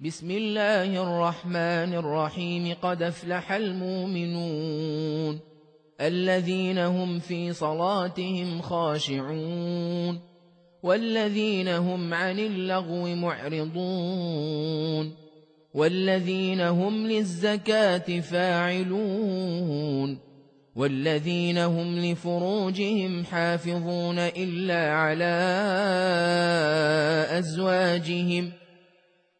بسم الله الرحمن الرحيم. قد أفلح المؤمنون الذين هم في صلاتهم خاشعون والذين هم عن اللغو معرضون والذين هم للزكاة فاعلون والذين هم لفروجهم حافظون إلا على أزواجهم ۖ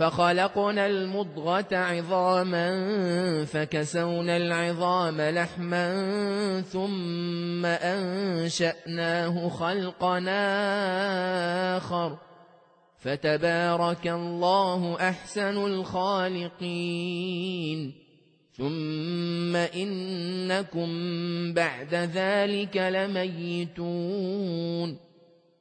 فخلقنا المضغة عظاما فكسونا العظام لحما ثم أنشأناه خلقنا آخر فتبارك الله أحسن الخالقين ثم إنكم بعد ذلك لميتون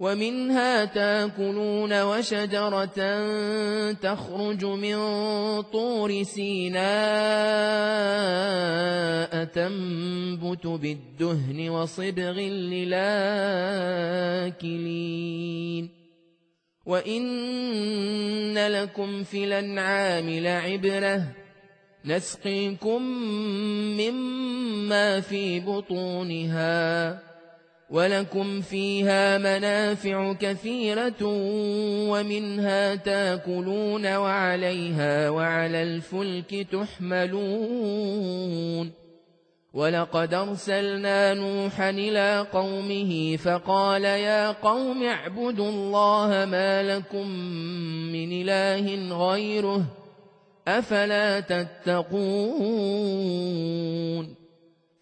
ومنها تاكلون وشجرة تخرج من طور سيناء تنبت بالدهن وصبغ للآكلين. وإن لكم في الأنعام لعبرة. نسقيكم مما في بطونها. ولكم فيها منافع كثيرة ومنها تاكلون وعليها وعلى الفلك تحملون ولقد أرسلنا نوحا إلى قومه فقال يا قوم اعبدوا الله ما لكم من إله غيره أفلا تتقون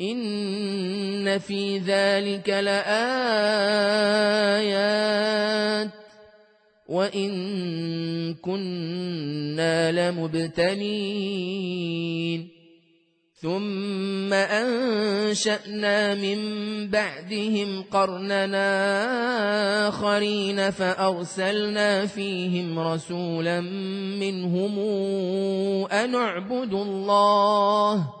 إن في ذلك لآيات وإن كنا لمبتلين ثم أنشأنا من بعدهم قرننا آخرين فأرسلنا فيهم رسولا منهم أن اعبدوا الله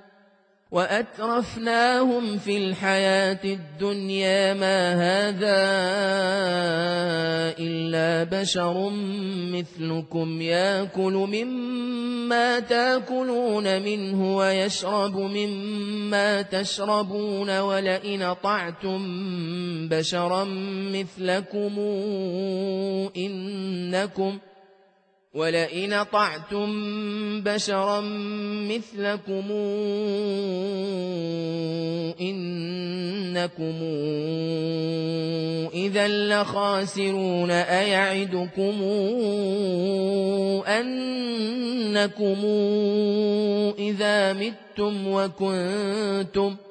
وأترفناهم في الحياة الدنيا ما هذا إلا بشر مثلكم يأكل مما تأكلون منه ويشرب مما تشربون ولئن طعتم بشرا مثلكم إنكم ۖ ولئن طعتم بشرا مثلكم إنكم إذا لخاسرون أيعدكم أنكم إذا متم وكنتم ۖ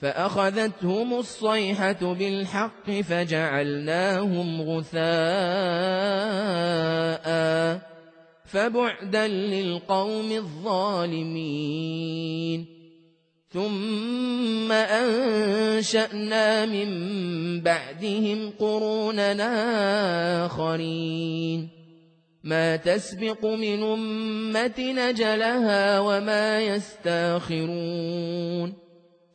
فأخذتهم الصيحة بالحق فجعلناهم غثاء فبعدا للقوم الظالمين. ثم أنشأنا من بعدهم قروننا آخرين. ما تسبق من أمة نجلها وما يستاخرون.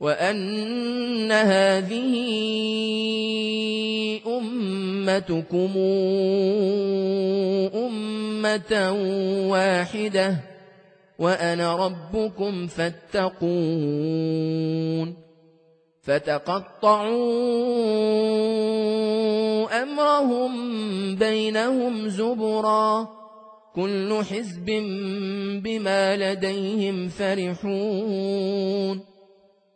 وأن هذه أمتكم أمة واحدة وأنا ربكم فاتقون فتقطعوا أمرهم بينهم زبرا كل حزب بما لديهم فرحون.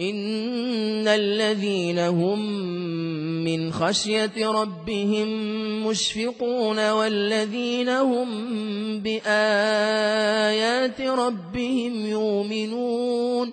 إن الذين هم من خشية ربهم مشفقون والذين هم بآيات ربهم يؤمنون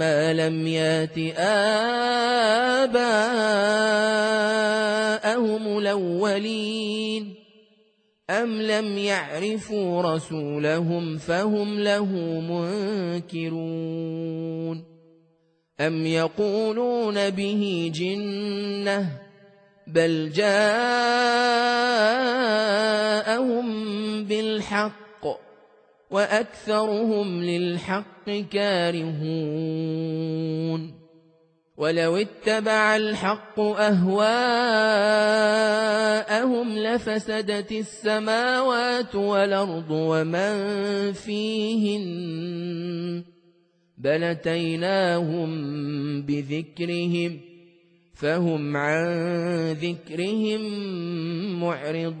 ما لم يات آباءهم الأولين أم لم يعرفوا رسولهم فهم له منكرون أم يقولون به جنة بل جاءهم وأكثرهم للحق كارهون. ولو اتبع الحق أهواءهم لفسدت السماوات والأرض ومن فيهن. بل أتيناهم بذكرهم فهم عن ذكرهم معرضون.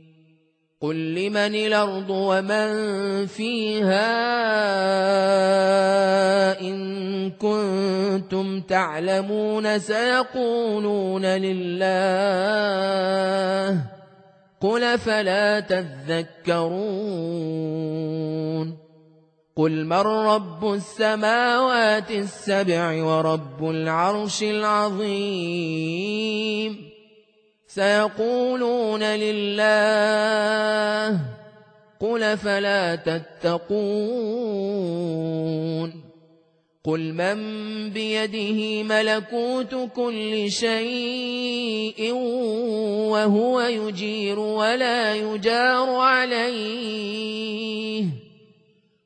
قل لمن الأرض ومن فيها إن كنتم تعلمون سيقولون لله قل فلا تذكرون قل من رب السماوات السبع ورب العرش العظيم سيقولون لله قل فلا تتقون قل من بيده ملكوت كل شيء وهو يجير ولا يجار عليه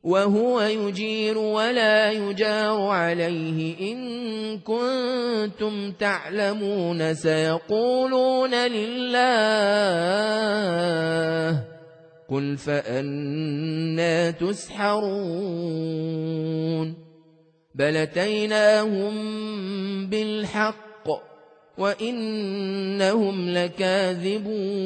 وهو يجير ولا يجار عليه إن كنتم تعلمون سيقولون لله قل فأنا تسحرون بل أتيناهم بالحق وإنهم لكاذبون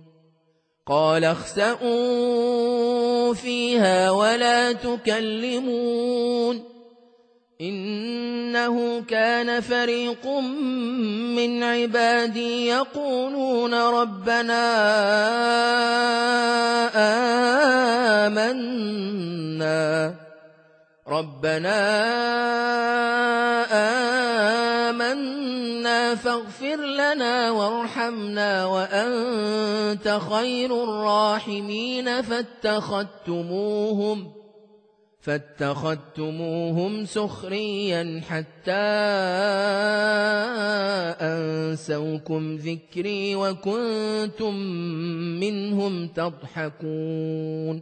قال اخسأوا فيها ولا تكلمون إنه كان فريق من عبادي يقولون ربنا آمنا ربنا آمنا فاغفر لنا وارحمنا وأنت خير الراحمين. فاتخذتموهم فاتخذتموهم سخريا حتى أنسوكم ذكري وكنتم منهم تضحكون.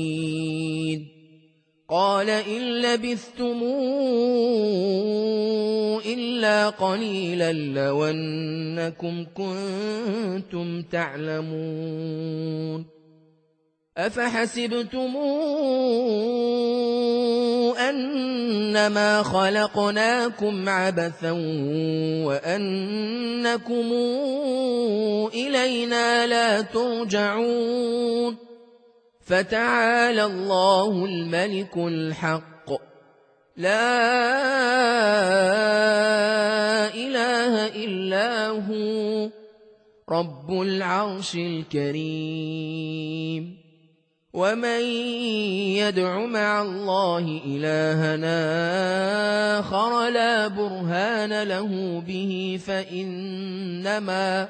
قال إن لبثتم إلا قليلا لو أنكم كنتم تعلمون أفحسبتم أنما خلقناكم عبثا وأنكم إلينا لا ترجعون فتعالى الله الملك الحق. لا إله إلا هو رب العرش الكريم. ومن يدع مع الله إلهنا آخر لا برهان له به فإنما